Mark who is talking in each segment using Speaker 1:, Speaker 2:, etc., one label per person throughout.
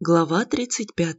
Speaker 1: Глава 35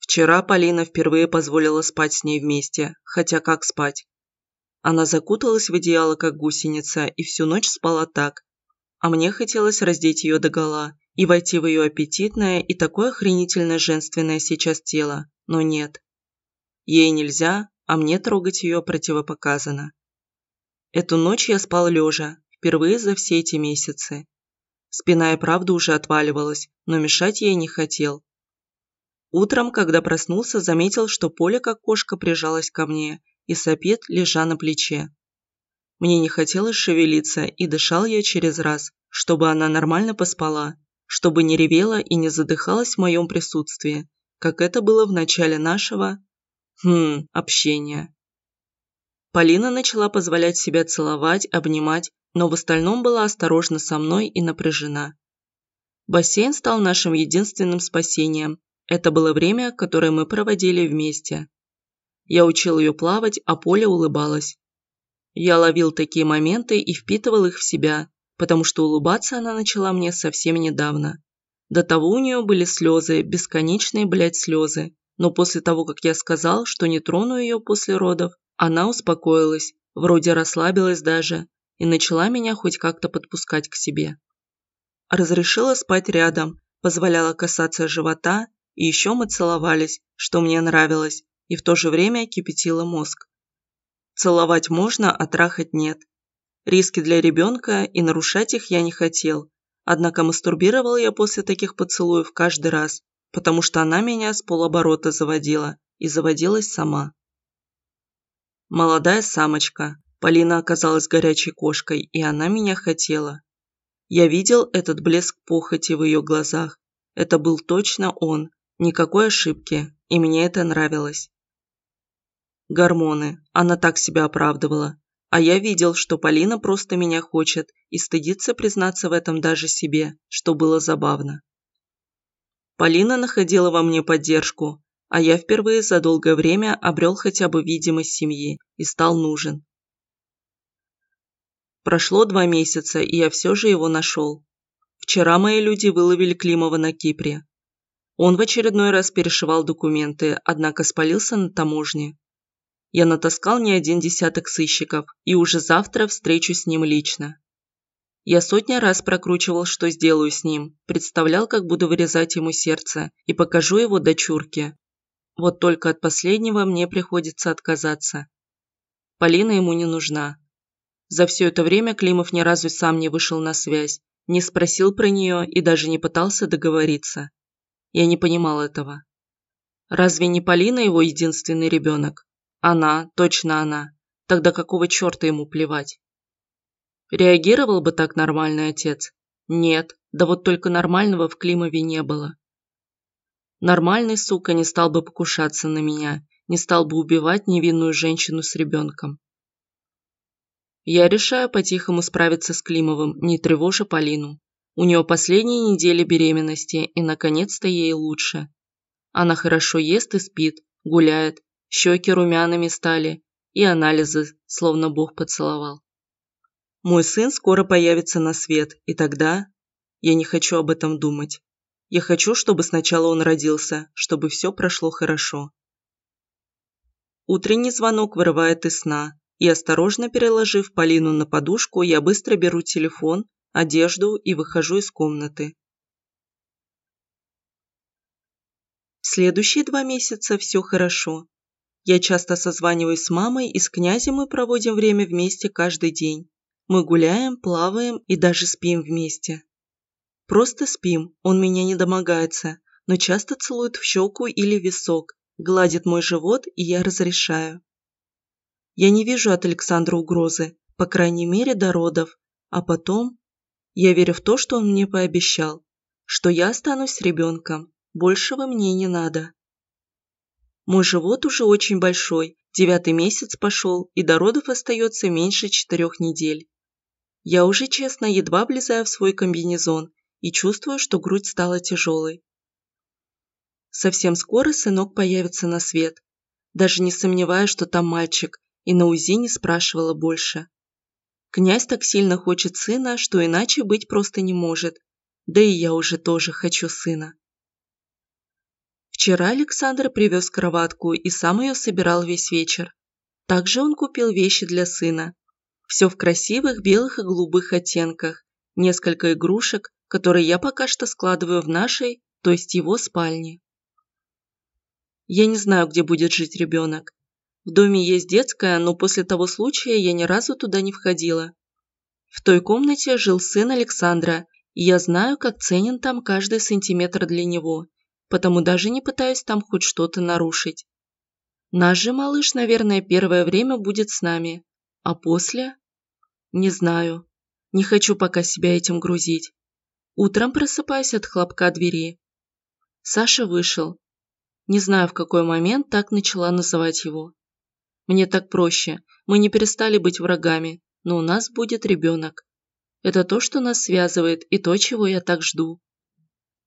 Speaker 1: Вчера Полина впервые позволила спать с ней вместе, хотя как спать? Она закуталась в одеяло, как гусеница, и всю ночь спала так. А мне хотелось раздеть ее догола и войти в ее аппетитное и такое охренительно женственное сейчас тело, но нет. Ей нельзя, а мне трогать ее противопоказано. Эту ночь я спал лежа, впервые за все эти месяцы. Спина и правда уже отваливалась, но мешать ей не хотел. Утром, когда проснулся, заметил, что Поля как кошка прижалась ко мне и сопит, лежа на плече. Мне не хотелось шевелиться, и дышал я через раз, чтобы она нормально поспала, чтобы не ревела и не задыхалась в моем присутствии, как это было в начале нашего, хм, общения. Полина начала позволять себя целовать, обнимать, но в остальном была осторожна со мной и напряжена. Бассейн стал нашим единственным спасением. Это было время, которое мы проводили вместе. Я учил ее плавать, а Поля улыбалась. Я ловил такие моменты и впитывал их в себя, потому что улыбаться она начала мне совсем недавно. До того у нее были слезы, бесконечные, блядь, слезы. Но после того, как я сказал, что не трону ее после родов, она успокоилась, вроде расслабилась даже, и начала меня хоть как-то подпускать к себе. Разрешила спать рядом, позволяла касаться живота, и еще мы целовались, что мне нравилось, и в то же время кипятила мозг. Целовать можно, а трахать нет. Риски для ребенка, и нарушать их я не хотел, однако мастурбировал я после таких поцелуев каждый раз, потому что она меня с полоборота заводила и заводилась сама. Молодая самочка, Полина оказалась горячей кошкой, и она меня хотела. Я видел этот блеск похоти в ее глазах. Это был точно он, никакой ошибки, и мне это нравилось. Гормоны, она так себя оправдывала. А я видел, что Полина просто меня хочет и стыдится признаться в этом даже себе, что было забавно. Полина находила во мне поддержку, а я впервые за долгое время обрел хотя бы видимость семьи и стал нужен. Прошло два месяца, и я все же его нашел. Вчера мои люди выловили Климова на Кипре. Он в очередной раз перешивал документы, однако спалился на таможне. Я натаскал не один десяток сыщиков, и уже завтра встречу с ним лично. Я сотни раз прокручивал, что сделаю с ним, представлял, как буду вырезать ему сердце и покажу его дочурке. Вот только от последнего мне приходится отказаться. Полина ему не нужна, за все это время Климов ни разу сам не вышел на связь, не спросил про нее и даже не пытался договориться. Я не понимал этого. Разве не Полина его единственный ребенок? Она, точно она. Тогда какого черта ему плевать? Реагировал бы так нормальный отец? Нет, да вот только нормального в Климове не было. Нормальный, сука, не стал бы покушаться на меня, не стал бы убивать невинную женщину с ребенком. Я решаю по-тихому справиться с Климовым, не тревожа Полину. У нее последние недели беременности, и наконец-то ей лучше. Она хорошо ест и спит, гуляет, щеки румяными стали, и анализы, словно Бог поцеловал. Мой сын скоро появится на свет, и тогда... Я не хочу об этом думать. Я хочу, чтобы сначала он родился, чтобы все прошло хорошо. Утренний звонок вырывает из сна, и осторожно переложив Полину на подушку, я быстро беру телефон, одежду и выхожу из комнаты. Следующие два месяца все хорошо. Я часто созваниваюсь с мамой, и с князем мы проводим время вместе каждый день. Мы гуляем, плаваем и даже спим вместе. Просто спим, он меня не домогается, но часто целует в щеку или висок, гладит мой живот, и я разрешаю. Я не вижу от Александра угрозы, по крайней мере до родов. А потом... Я верю в то, что он мне пообещал. Что я останусь с ребенком. Большего мне не надо. Мой живот уже очень большой. Девятый месяц пошел, и до родов остается меньше четырех недель. Я уже честно едва влезаю в свой комбинезон и чувствую, что грудь стала тяжелой. Совсем скоро сынок появится на свет. Даже не сомневаюсь, что там мальчик, и на УЗИ не спрашивала больше. Князь так сильно хочет сына, что иначе быть просто не может. Да и я уже тоже хочу сына. Вчера Александр привез кроватку и сам ее собирал весь вечер. Также он купил вещи для сына. Все в красивых белых и голубых оттенках, несколько игрушек, которые я пока что складываю в нашей, то есть его спальне. Я не знаю, где будет жить ребенок. В доме есть детская, но после того случая я ни разу туда не входила. В той комнате жил сын Александра, и я знаю, как ценен там каждый сантиметр для него, потому даже не пытаюсь там хоть что-то нарушить. Наш же малыш, наверное, первое время будет с нами, а после? Не знаю. Не хочу пока себя этим грузить. Утром просыпаюсь от хлопка двери. Саша вышел. Не знаю, в какой момент так начала называть его. Мне так проще. Мы не перестали быть врагами, но у нас будет ребенок. Это то, что нас связывает, и то, чего я так жду.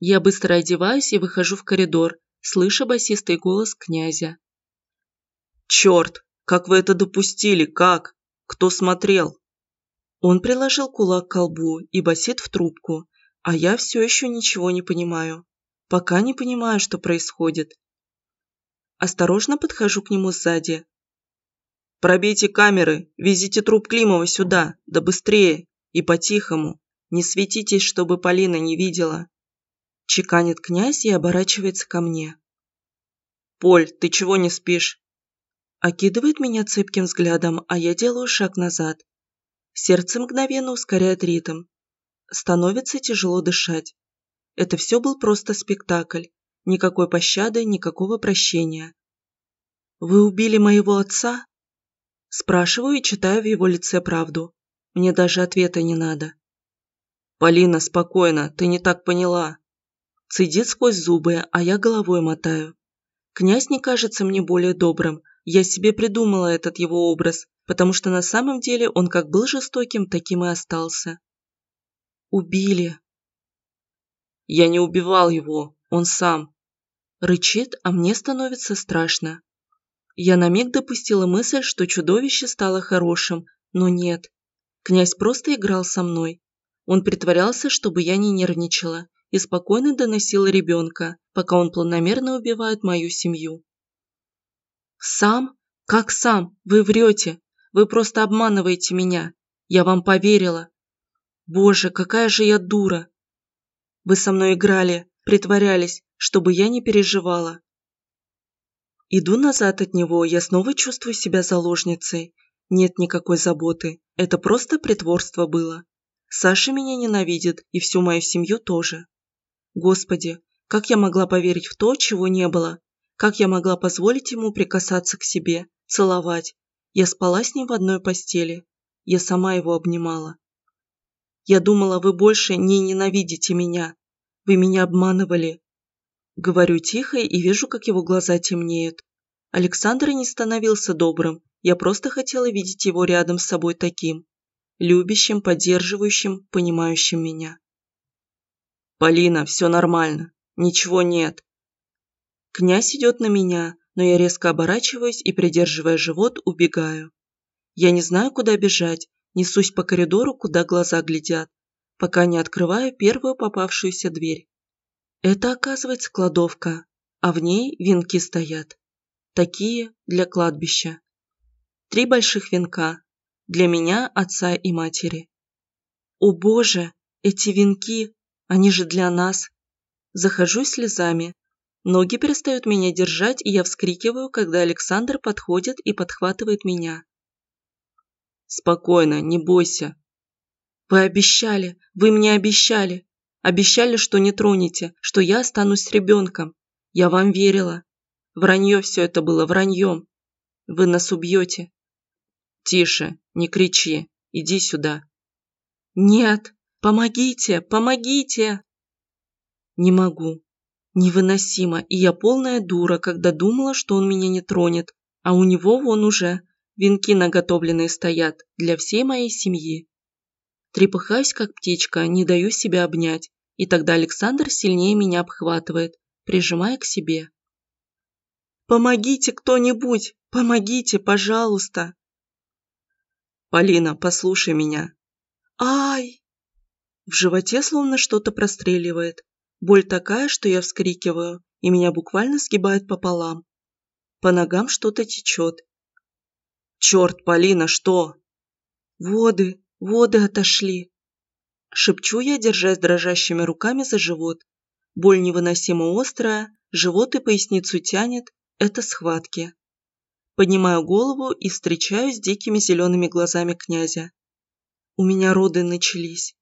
Speaker 1: Я быстро одеваюсь и выхожу в коридор, слыша басистый голос князя.
Speaker 2: «Черт! Как вы это допустили? Как? Кто смотрел?»
Speaker 1: Он приложил кулак к колбу и басит в трубку, а я все еще ничего не понимаю. Пока не понимаю, что происходит. Осторожно подхожу к нему сзади.
Speaker 2: «Пробейте камеры, везите труп Климова сюда, да быстрее и по-тихому. Не светитесь, чтобы Полина не видела».
Speaker 1: Чеканит князь и оборачивается ко мне.
Speaker 2: «Поль, ты чего не спишь?»
Speaker 1: Окидывает меня цепким взглядом, а я делаю шаг назад. Сердце мгновенно ускоряет ритм. Становится тяжело дышать. Это все был просто спектакль. Никакой пощады, никакого прощения. «Вы убили моего отца?» Спрашиваю и читаю в его лице правду. Мне даже ответа не надо.
Speaker 2: «Полина, спокойно, ты не так поняла».
Speaker 1: Цедит сквозь зубы, а я головой мотаю. Князь не кажется мне более добрым, я себе придумала этот его образ, потому что на самом деле он как был жестоким, таким и остался. Убили.
Speaker 2: Я не убивал его, он сам.
Speaker 1: Рычит, а мне становится страшно. Я на миг допустила мысль, что чудовище стало хорошим, но нет. Князь просто играл со мной. Он притворялся, чтобы я не нервничала, и спокойно доносил ребенка, пока он планомерно убивает мою семью. «Сам? Как сам? Вы врете. Вы просто обманываете меня. Я вам поверила. Боже, какая же я дура. Вы со мной играли, притворялись, чтобы я не переживала. Иду назад от него, я снова чувствую себя заложницей. Нет никакой заботы. Это просто притворство было. Саша меня ненавидит, и всю мою семью тоже. Господи, как я могла поверить в то, чего не было? Как я могла позволить ему прикасаться к себе, целовать? Я спала с ним в одной постели. Я сама его обнимала. Я думала, вы больше не ненавидите меня. Вы меня обманывали. Говорю тихо и вижу, как его глаза темнеют. Александр не становился добрым. Я просто хотела видеть его рядом с собой таким. Любящим, поддерживающим, понимающим меня.
Speaker 2: «Полина, все нормально. Ничего нет.
Speaker 1: Князь идет на меня, но я резко оборачиваюсь и, придерживая живот, убегаю. Я не знаю, куда бежать, несусь по коридору, куда глаза глядят, пока не открываю первую попавшуюся дверь. Это, оказывается, кладовка, а в ней венки стоят. Такие для кладбища. Три больших венка. Для меня, отца и матери. О боже, эти венки, они же для нас. Захожу слезами, Ноги перестают меня держать, и я вскрикиваю, когда Александр подходит и подхватывает меня.
Speaker 2: «Спокойно, не бойся».
Speaker 1: «Вы обещали, вы мне обещали. Обещали, что не тронете, что я останусь с ребенком. Я вам верила. Вранье все это было, враньем. Вы нас убьете».
Speaker 2: «Тише, не кричи, иди сюда».
Speaker 1: «Нет, помогите, помогите!» «Не могу, Невыносимо, и я полная дура, когда думала, что он меня не тронет, а у него вон уже венки наготовленные стоят для всей моей семьи. Трепыхаюсь, как птичка, не даю себя обнять, и тогда Александр сильнее меня обхватывает, прижимая к себе. «Помогите кто-нибудь! Помогите, пожалуйста!»
Speaker 2: «Полина, послушай меня!»
Speaker 1: «Ай!» В животе словно что-то простреливает. Боль такая, что я вскрикиваю, и меня буквально сгибает пополам. По ногам что-то течет.
Speaker 2: «Черт, Полина, что?»
Speaker 1: «Воды, воды отошли!» Шепчу я, держась дрожащими руками за живот. Боль невыносимо острая, живот и поясницу тянет. Это схватки. Поднимаю голову и встречаюсь с дикими зелеными глазами князя. У меня роды начались.